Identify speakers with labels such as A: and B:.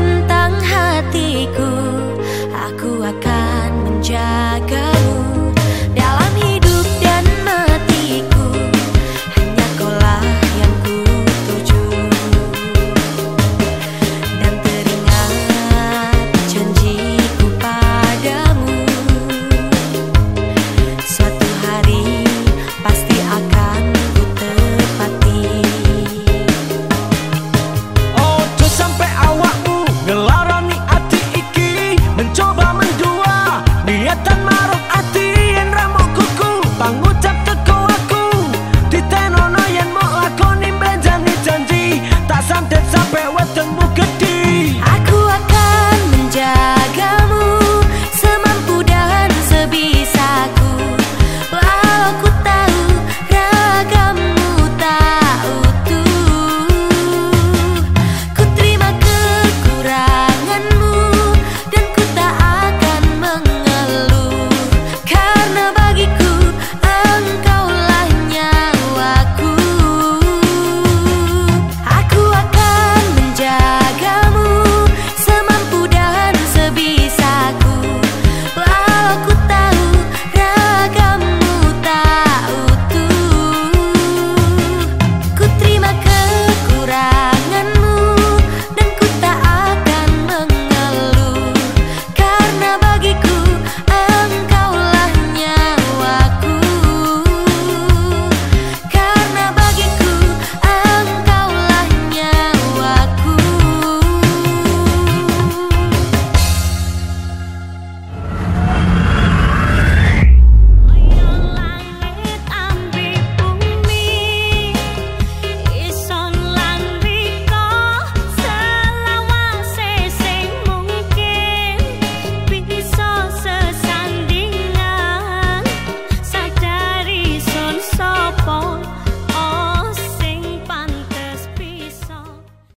A: bintang hatiku Aku akan menjagamu.